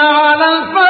حي على